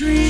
Dream.